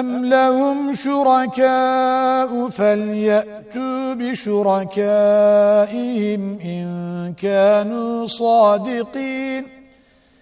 أَمْ لَهُمْ شُرَكَاءُ فَلْيَأْتُوا بِشُرَكَائِهِمْ إِنْ كَانُوا صَادِقِينَ